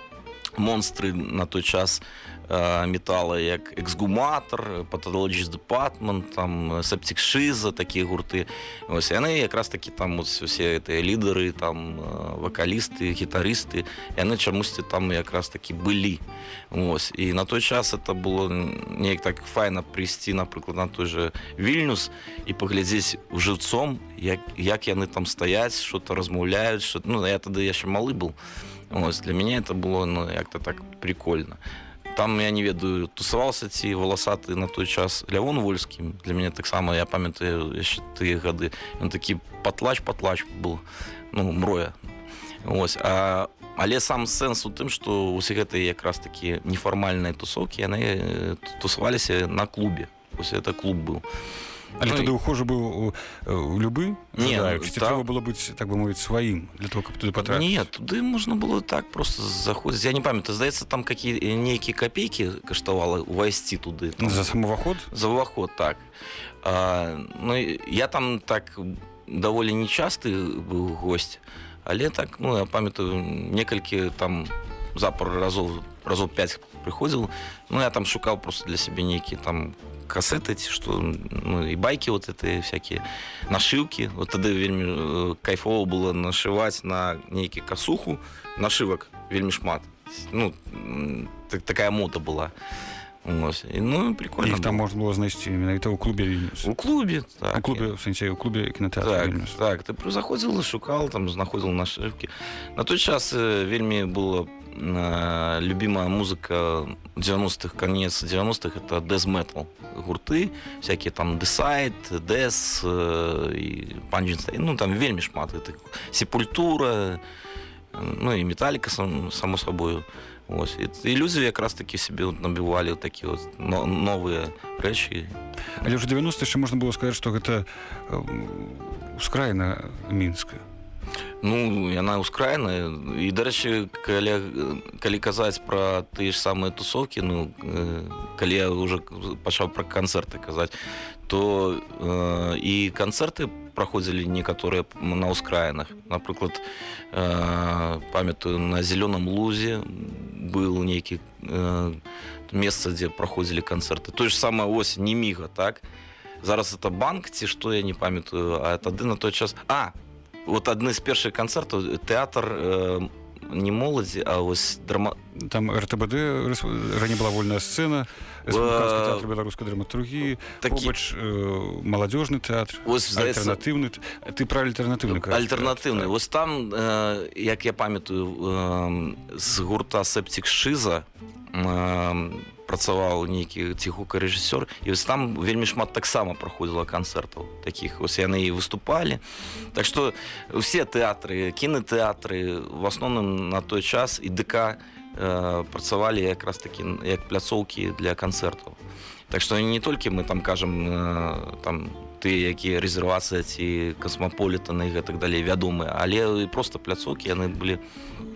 Speaker 3: монстры на той час э, метала як эксгуматор паталогіч департмент там септик шиза такія гурты ось яны якраз такі там усе гэтыя лідары там э, вакалісты гітарысты яны чамусьці там якраз такі былі ось і на той час это было неяк так файна прыйсці напрыклад на той же вільнюс і паглядзець у жыўцом як, як яны там стаяць что-то размаўляюць что ну я тады яшчэ малы был Ось, для меня это было ну, як-то так прикольно. Там я не ведаю тусаваўся ці валасаты на той час. Лявон вольскі для мяне таксама я памятаю яшчэ тыя гады ён такі патлач патлач был ну мроя. Ось а але сам сэнс у тым што усе гэтыя якраз такі нефармальныя тусоўкі яны тусаваліся на клубе ось это клуб быў
Speaker 2: але
Speaker 3: Ну,
Speaker 2: тады
Speaker 3: і-
Speaker 2: ухожа быў э, любы
Speaker 3: Не,
Speaker 2: жадаючы?
Speaker 3: ну,
Speaker 2: ці
Speaker 3: там-
Speaker 2: трэба было быць так бы мовіць сваім для того каб туды патрапіць
Speaker 3: Не, туды можна было так просто заходзіць. Я не памятаю, здаецца, там какие нейкія капейкі каштавала увайсці туды. Там,
Speaker 2: за сам уваход
Speaker 3: за уваход, так. А, ну, я там так даволі нечасты быў гость, але так, ну, я памятаю, некалькі там запар разоў, разоў 5 прыходзіў. Ну, я там шукаў просто для сябе нейкія там касеты, ці што, ну, і байкі вот это всякие, нашыўкі. Вот тады вельмі э, кайфово было нашываць на нейкі касуху, нашывак вельмі шмат. Ну, так, такая мода была. Ось. І, ну, прикольно.
Speaker 2: іх там
Speaker 3: было.
Speaker 2: можна было знайсці менавіта ў клубе Вільнюс.
Speaker 3: У клубе, так.
Speaker 2: у клубе в сэнсе у клубе кінотэатра
Speaker 3: Так,
Speaker 2: Вільнюс.
Speaker 3: так, ты і шукал там знаходзіў нашыўкі на той час э, вельмі было любимая музыка 90-х конец 90-х это дэз метал гурты всякие там десайт дэс і панджинстайн ну там вельмі шмат гэтых сепультура ну і металіка сам, само собою. Ось. І, і людзі якраз такі сябе от набівалі такі от но, новыя рэчы
Speaker 2: але ўжо 90 яшчэ можна было сказаць што гэта эм, ускраіна мінская
Speaker 3: Ну яна ўскрайная і дарэчы калі, калі казаць пра тыя ж самыя тусовкі ну э, калі я уже пачаў пра канцэрты казаць то э, і канцэрты праходзілі некаторыя на ўскраінах. Напрыклад э, памятаю на зялёным лузе был нейкі э, месца дзе праходзілі канцэрты. Той ж самая ось не міга так? Зараз это банк ці што я не памятаю а тады на той час а вот адны з першых канцэртаў тэатр э, не моладзі а вось драма
Speaker 2: там ртбд раней была вольная Рэспубліканскі
Speaker 3: Э,
Speaker 2: беларускай драматургіі
Speaker 3: такі
Speaker 2: побач э, маладзёжны тэатр альтэрнатыўны ты пра альтэрнатыўны
Speaker 3: альтэрнатыўны вось там э, як я памятаю э, з гурта септик шиза э, працаваў нейкі ціхука рэжысёр і вось там вельмі шмат таксама праходзіла канцэртаў такіх. Вось яны і выступалі. Так што усе тэатры кінотэатры в асноўным на той час і ДК э, працавалі якраз такі як пляцоўкі для канцэртаў. Так што не толькі мы там кажам э, там тыя якія рэзервацыя ці касмаполітаны і гэтак далей вядомыя але і просто пляцоўкі яны былі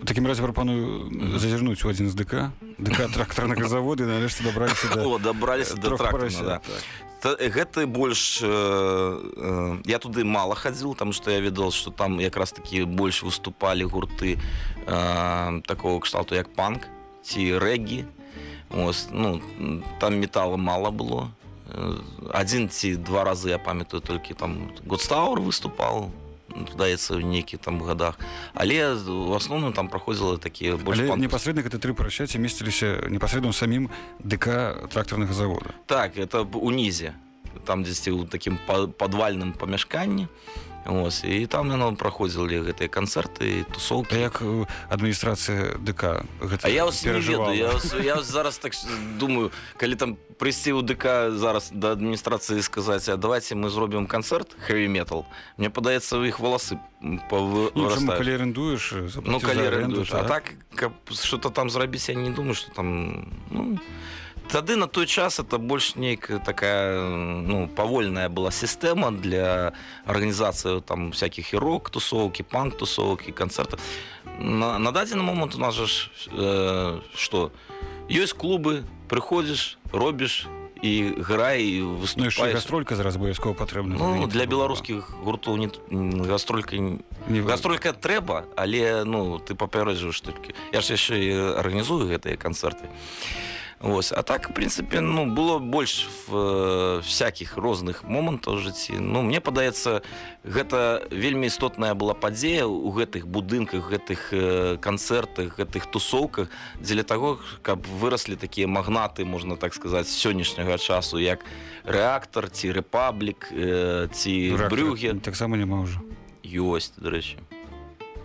Speaker 2: У такім разе прапаную зазірнуць у адзін з ДК ДК трактарнага завода нарэшце дабраліся да
Speaker 3: О, дабраліся да
Speaker 2: парасят,
Speaker 3: да.
Speaker 2: так.
Speaker 3: Та- гэты больш э, э, я туды мала хадзіл там што я ведал што там якраз такі больш выступалі гурты э, такого кшталту як панк ці рэггі. Ось, ну там металла мала было. Э, адзін ці два разы я памятаю толькі там годстаур выступаў ну, здаецца ў нейкіх там годах. Але в асноўным там праходзіла такія
Speaker 2: непасрэдна гэты тры парашаці месціліся непасрэдна ў самім ДК трактарнага завода.
Speaker 3: Так, это унізе там дзесьці ў такім па- падвальным памяшканні Ось, і там яно праходзілі гэтыя канцэрты
Speaker 2: А
Speaker 3: тусоўкі
Speaker 2: як адміністрацыя ДК гэта
Speaker 3: А я
Speaker 2: перажывала?
Speaker 3: ведаю я, я зараз так думаю калі там прыйсці ў ДК зараз да адміністрацыі сказаць а давайте мы зробім канцэрт хэві метал мне падаецца у іх валасы
Speaker 2: Ну, чаму,
Speaker 3: павырастаюць
Speaker 2: калі арендуеш
Speaker 3: Ну, калі
Speaker 2: аренду,
Speaker 3: арендуеш. А так, каб что-то там зрабіць, я не думаю, что там... Ну, тады на той час это больш нейкая такая ну, павольная была сістэма для арганізацыі там всяких і рок тусоўкі панк тусоўкі канцэртаў на, на дадзены момант у нас жа ж, э, што ёсць клубы прыходзіш робіш і грай і
Speaker 2: Ну,
Speaker 3: выступаеш
Speaker 2: гастролька зараз абавязкова патрэбна
Speaker 3: ну, для беларускіх гуртоў не гастролька не гастролька трэба але ну ты папярэджваеш толькі я ж яшчэ і арганізую гэтыя канцэрты Вось. А так в прынцыпе ну было больш э, всякіх розных момантаў жыцці ну мне падаецца гэта вельмі істотная была падзея ў гэтых будынках гэтых э, канцэртах гэтых тусоўках дзеля таго каб выраслі такія магнаты можна так сказаць сённяшняга часу як рэактар ці рэпаблік э, ці брюге
Speaker 2: таксама няма ўжо.
Speaker 3: Ёсць дарэчы.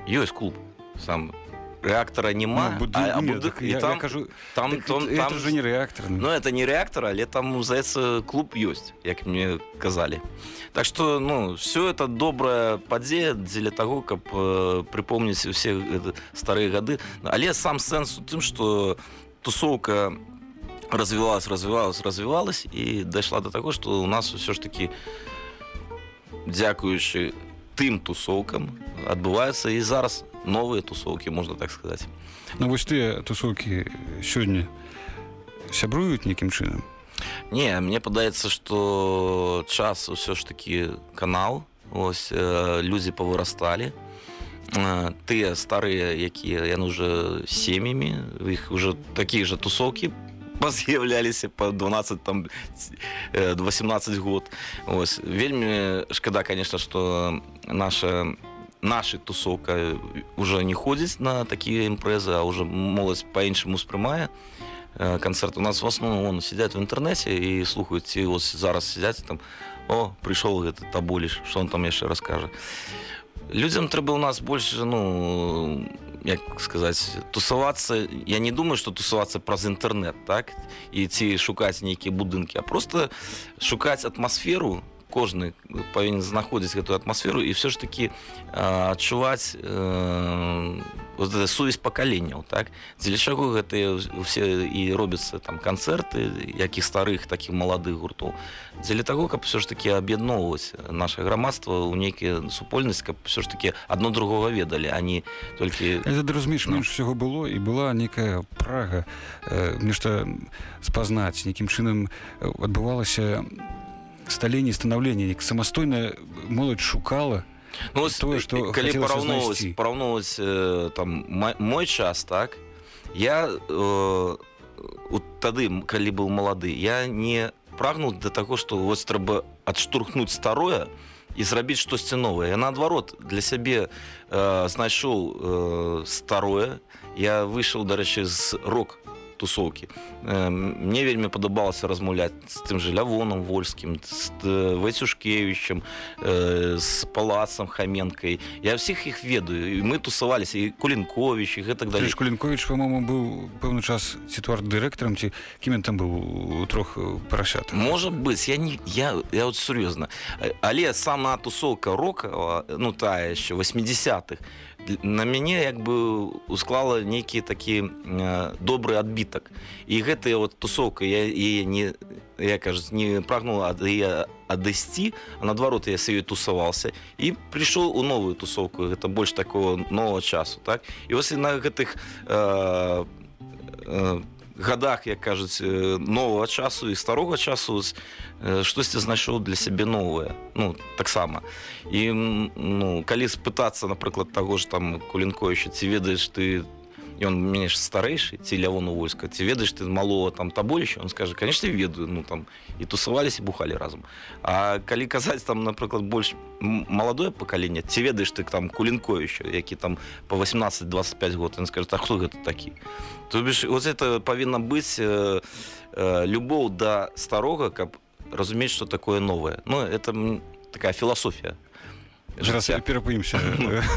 Speaker 3: Ёсць клуб сам рэактара няма
Speaker 2: Ну, буды-
Speaker 3: а, а
Speaker 2: не,
Speaker 3: будык,
Speaker 2: так
Speaker 3: і
Speaker 2: я,
Speaker 3: там,
Speaker 2: я кажу
Speaker 3: там,
Speaker 2: так,
Speaker 3: там,
Speaker 2: это
Speaker 3: там
Speaker 2: же не рэактор
Speaker 3: ну. Это не рэактар але там здаецца клуб ёсць як мне казалі так что ну все это добрая падзея дзеля таго каб э, прыпомніць усе гэты старыя гады але сам сэнс у тым что тусоўка развивалась развивалась развивалась і дайшла до таго что у нас все ж таки дзякуючы тым тусоўкам адбываюцца і зараз новыя тусоўкі можна так сказаць
Speaker 2: Ну вось тыя тусоўкі сёння сябруюць нейкім чынам
Speaker 3: Не, мне падаецца, што час усё ж такі канал ось э, людзі павырасталі Э, тыя старыя якія яны уже сем'ямі іх уже такія же тусоўкі з'яўляліся по 12 там ці- э, 18 год. Ось вельмі шкада конечно что наша наша тусоўка уже не ходзіць на такія імпрэзы а уже моладзь по-іншаму успрымае э, канцэрт у нас в основном вон сядзяць в інтэрнэце і слухаюць ось зараз сядзяць там о прыйшоў гэты табуліш что он там яшчэ раскажа людзям трэба у нас больш ну як сказаць тусавацца я не думаю что тусавацца праз інтэрнэт так? І ці шукаць нейкія будынкі а просто шукаць атмасферу кожны павінен знаходзіць гэтую атмасферу і все ж таки адчуваць э, сувязь пакаленняў так дзеля чаго гэтыя усе і робяцца там канцэрты як і старых так і маладых гуртоў дзеля таго каб все ж таки аб'ядноўваць наше грамадства ў нейкія супольнасць каб все ж таки адно другога ведалі не толькі
Speaker 2: разумееш
Speaker 3: Ну.
Speaker 2: менш усяго было і была некая прага э, нешта спазнаць нейкім чынам адбывалася сталенне станаўленне неяк самастойна моладзь шукала.
Speaker 3: Ну, вось,
Speaker 2: Тое, што
Speaker 3: калі параўноўваць параўноўваць э, там мой час так я э, тады калі быў малады я не прагнуў да таго што вось трэба адштурхнуць старое і зрабіць штосьці новае я наадварот для сябе э, знайшоў э, старое я выйшаў дарэчы з рок тусоўкі мне вельмі падабалася размаўляць з тым же лявоном вольскім з вацюшкевичем з палацам хаменкай я всіх іх ведаю. І мы тусаваліся і кулінкович і гэтак далей
Speaker 2: кулінкович по-моему быў пэўны час ці твар дырэктарам ці кім там быў трох парашат
Speaker 3: можа быць я не я я вот сур'ёзна але сама тусовка рока ну тая еще 80-х на мяне як бы усклала нейкі такі э, добры адбітак. І гэтая вот тусовка я яе не я кажуць не прагнула ад яе адысці наадварот я сею тусаваўся і прыйшоў у новую тусовку гэта больш такого нового часу так? І вось на гэтых э, э, годах як кажуць нового часу і старога часу штосьці знайшоў для сябе новое. Ну таксама і ну калі спытацца напрыклад таго ж там кулінковича ці ведаеш ты ён менш старэйшы ці лявону войска ці ведаеш ты малого там таболіща он скажа конечно ведаю ну там і тусаваліся бухалі разам А калі казаць там напрыклад больш маладое пакаленне ці ведаеш ты там кулінковіча які там по 18-25 год он скажет а хто гэта такі то бишь вот это павінна быць э, э, любоў да старога каб разумець что такое новое. Ну это такая філасофія
Speaker 2: Зараз перапаімся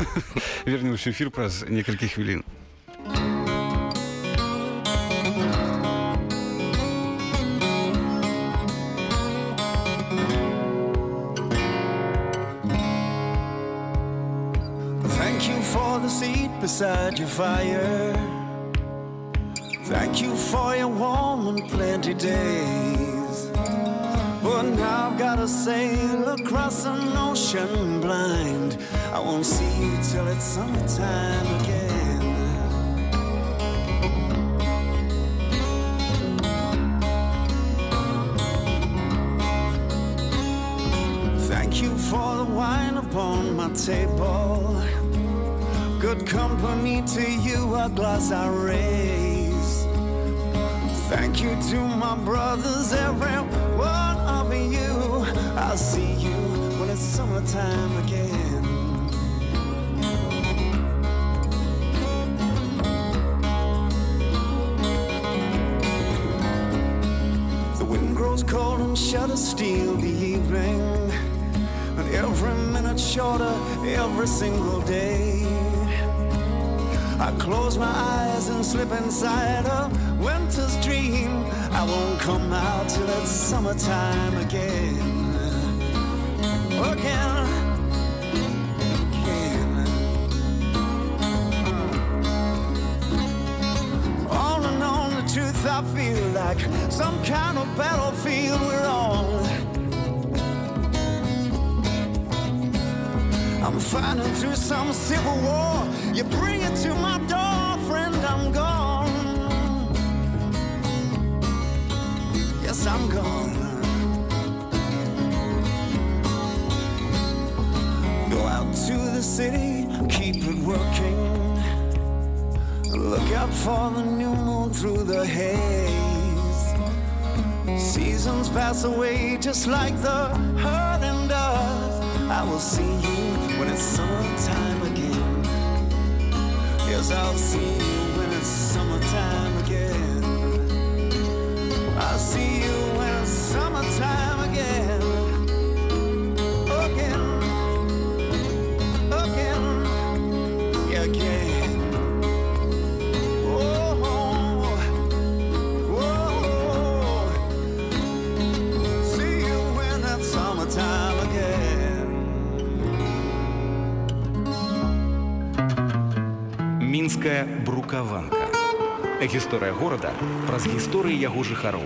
Speaker 2: вернемся эфир праз некалькі хвілін
Speaker 5: beside your fire. Thank you for your warm and plenty days. But now I've got to sail across an ocean blind. I won't see you till it's summertime again. Thank you for the wine upon my table. Good company to you, a glass I raise. Thank you to my brothers, every one of you. I'll see you when it's summertime again. The wind grows cold and shutters steal the evening. And every minute shorter, every single day. I close my eyes and slip inside a winter's dream. I won't come out till it's summertime again. Again. Again. All in all, the truth I feel like some kind of battlefield we're on. Fighting through some civil war. You bring it to my door, friend, I'm gone. Yes, I'm gone. Go out to the city, keep it working. Look out for the new moon through the haze. Seasons pass away just like the hurting does. I will see you when it's summertime again. Yes, I'll see you when it's summertime again. I'll see you when it's summertime
Speaker 1: мінская брукаванка. Гісторыя горада праз гісторыі яго жыхароў.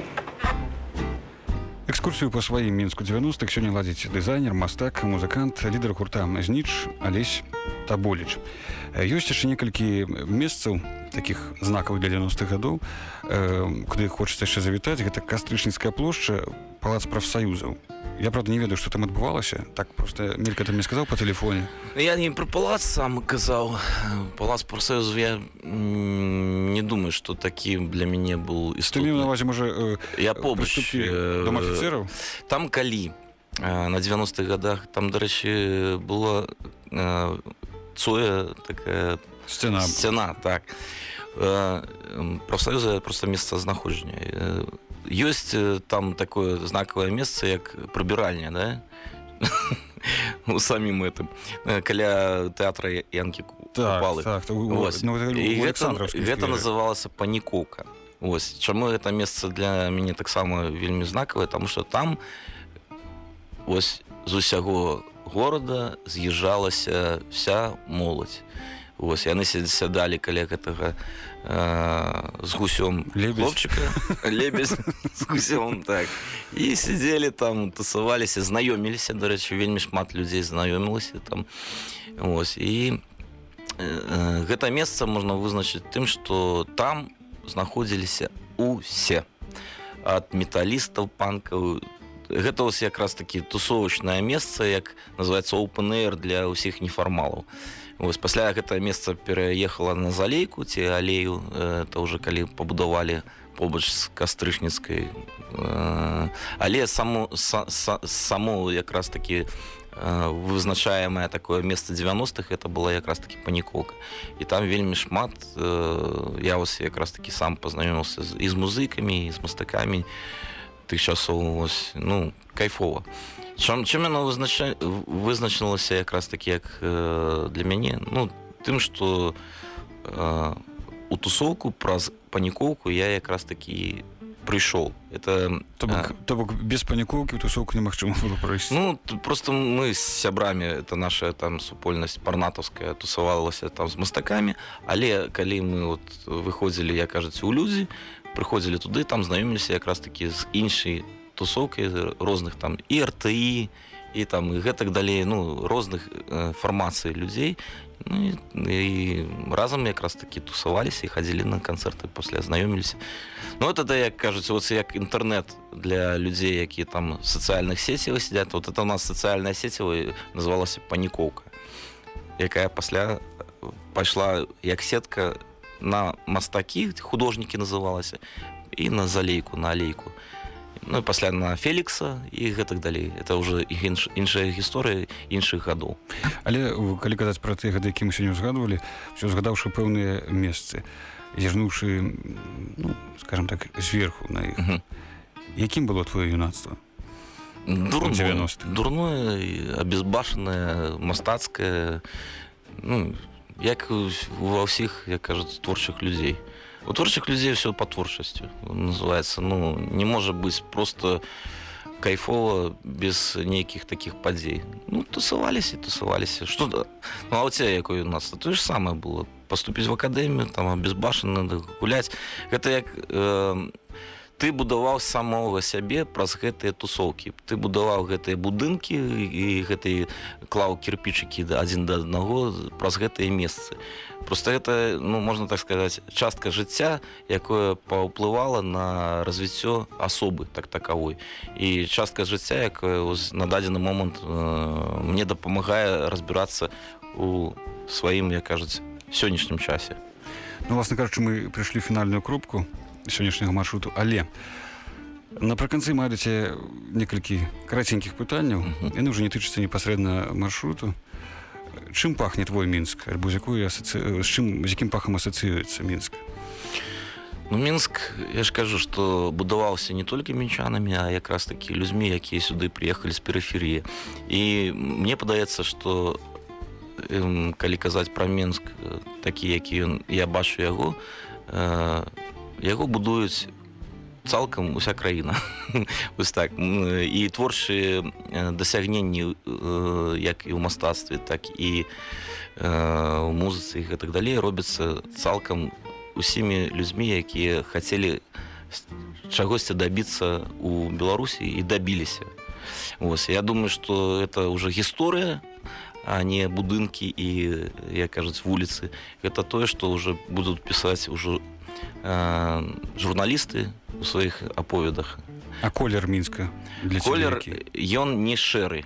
Speaker 2: Экскурсію па сваім мінску 90-х сёння ладзіць дызайнер мастак музыкант лідар гурта зніч алесь таболіч. Ёсць яшчэ некалькі месцаў таких знакаў для 90-х гадоў куды хочацца яшчэ завітаць. Гэта кастрычніцкая плошча палац прафсаюзаў. Я правда не ведаю что там адбывалася. Так просто мелька ты мне сказал по телефоне
Speaker 3: я не про палац сам казаў. Палац профсоюзу я не думаю что таким для мяне был
Speaker 2: історию на увазе можа
Speaker 3: я побач
Speaker 2: дом офіцераў?
Speaker 3: там калі на 90-х годах. Там дарэчы было цоя такая
Speaker 2: сцена.
Speaker 3: Сцена так. М, профсоюза просто месцазнаходжання Э, ёсць э, там такое знакавае месца як прыбіральня да? У самім гэтым Э, каля тэатра янкі
Speaker 2: так,
Speaker 3: купалы.
Speaker 2: так,
Speaker 3: Вось.
Speaker 2: ну, гэта
Speaker 3: гэта, называлася панікоўка Вось чаму гэта месца для мяне таксама вельмі знакавае тому что там ось з усяго горада з'язджалася вся моладзь Вось яны ся- сядалі каля гэтага э, з гусём хлопчыка лебедь з гусём так. І сидзелі там тусаваліся знаёміліся дарэчы вельмі шмат людзей знаёмілася там. Ось і э, гэта месца можна вызначыць тым што там знаходзіліся усе ад металістаў панкаў гэта вось якраз такі тусовачнае месца як называется open air для ўсіх нефармалаў Вось пасля гэта месца пераехала на залейку ці алею э, то уже калі пабудавалі побач з кастрычніцкай э, але саму са, са, саму якраз такі э, вызначаемае такое месца 90-х это была якраз таки панікоўка і там вельмі шмат я вось якраз таки сам пазнаёміўся з, і з музыкамі і з мастакамі тых часоў ну кайфова чым, чым яно вызнача... вызначылася якраз таки як э, для мяне ну тым что э, у тусоўку праз панікоўку я якраз таки прыйшоў это
Speaker 2: То бок, то бок без панікоўкі тусоўку немагчыма было прайсці
Speaker 3: Ну, просто мы з сябрамі, это наша там супольнасць парнатаўская тусавалася там з мастакамі, але калі мы вот выходзілі, як кажуць, у людзі, прыходзілі туды, там знаёміліся якраз такі з іншай тусоўкай розных там і РТІ, і там і гэтак далей, ну, розных э, фармацый людзей. Ну, і, і разам якраз такі тусаваліся і хадзілі на канцэрты пасля знаёміліся. Ну, это да, як кажуць, вот як інтэрнэт для людзей, якія там сацыяльных сецівах сядзяць. Вот это у нас сацыяльная сеціва называлася панікоўка, якая пасля пайшла як сетка на мастакі, художнікі называлася і на залейку, на алейку. Ну пасля на Фелікса і гэтак далей. Это ўжо інш, іншая гісторыя іншых гадоў.
Speaker 2: але калі казаць пра тыя гады які мы сёння ўзгадвалі все згадаўшы пэўныя месцы зірнуўшы ну, скажем так зверху на іх
Speaker 3: Мгм.
Speaker 2: якім было твоё юнацтва
Speaker 3: Дурное,
Speaker 2: 90-х.
Speaker 3: дурное, и обезбашенное, мастацкое, ну, як во всіх, як кажуть, творчих людей. У творчих людей все по творчості називається. Ну, не може бути просто кайфово без ніяких таких подій. Ну, тусувалися і тусувалися. Що, да? ну, а у тебе якої у нас? То ж саме було. Поступити в академію, там, обезбашено, гуляти. Це як... Е, ты будаваў самога сябе праз гэтыя тусоўкі ты будаваў гэтыя будынкі і гэты клаў кірпічыкі да адзін да аднаго праз гэтыя месцы просто гэта ну можна так сказаць частка жыцця якое паўплывала на развіццё асобы так такавой і частка жыцця вось на дадзены момант э, мне дапамагае разбірацца у сваім як кажуць сённяшнім часе.
Speaker 2: Ну, власна кажучы мы прыйшлі фінальную кропку сённяшняга маршруту але напрыканцы маеце некалькі караценькіх пытанняў. Яны ўжо не тычацца непасрэдна маршруту чым пахне твой мінск альбо з якой асоци... з чым з якім пахам асацыюецца мінск
Speaker 3: Ну, Мінск, я ж кажу, што будаваўся не толькі мінчанамі, а якраз такі людзьмі, якія сюды прыехалі з перыферыі. І мне падаецца, што эм, калі казаць пра Мінск э, такі, які ён, я бачу яго, э, яго будуюць цалкам уся краіна. Вось так. І творчыя дасягненні як і ў мастацтве так і у музыцы і гэтак далей робяцца цалкам усімі людзьмі якія хацелі чагосьці дабіцца у беларусі і дабіліся. Вось я думаю что это уже гісторыя а не будынкі і як кажуць вуліцы. Гэта тое што уже будуць пісаць ужо э, журналісты у сваіх аповедах
Speaker 2: а колер мінска для
Speaker 3: колер ён не шэры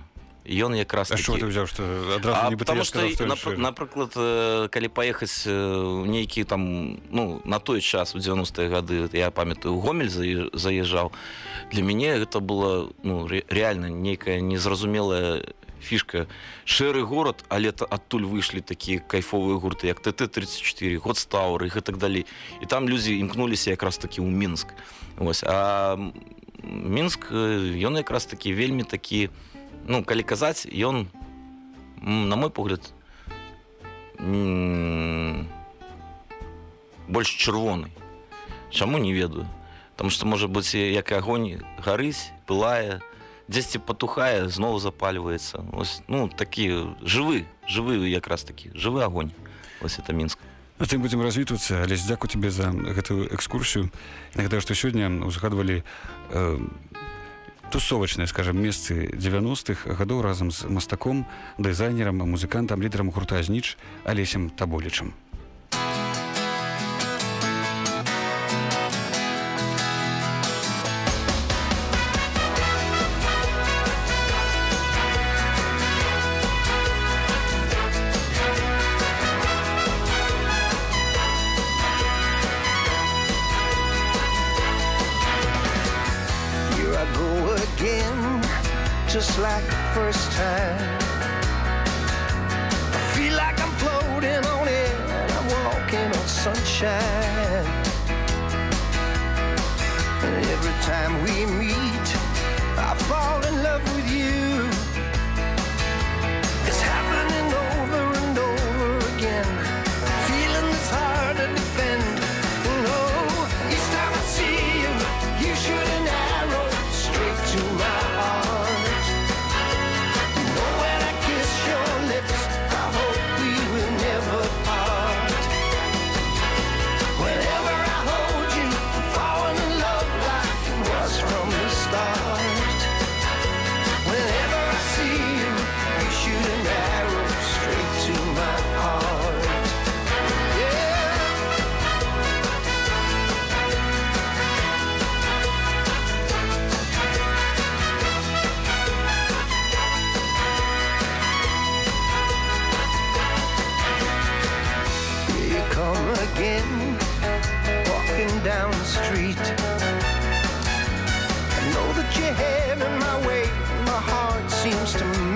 Speaker 3: ён якраз такі-
Speaker 2: ты взяў што адразу не
Speaker 3: потому что напр- напрыклад э, калі паехаць э, нейкі там ну на той час у 90-е гады я памятаю гомель заезж- заезжаў для мяне гэта было ну реально нейкая незразумелая фішка. Шэры горад але адтуль выйшлі такія кайфовыя гурты як ТТ-34 годстаур іх і так далей. І там людзі імкнуліся якраз такі ў мінск. Вось а мінск ён якраз такі вельмі такі ну калі казаць ён на мой погляд больш чырвоны. Чаму не ведаю. Там што можа быць як агонь гарыць пылае дзесьці патухае зноў запальваецца. Ось ну такі жывы жывы якраз такі жывы огонь ось это мінск.
Speaker 4: А ты будзем развітвацца. Але дзяку тебе за гэтую экскурсію. Нагадаю што сёння узгадвалі э, тусовачныя скажем месцы 90-х гадоў разам з мастаком дызайнерам музыкантам лідарам гурта зніч алесем таболічам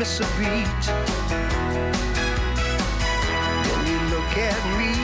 Speaker 6: miss a beat when you look at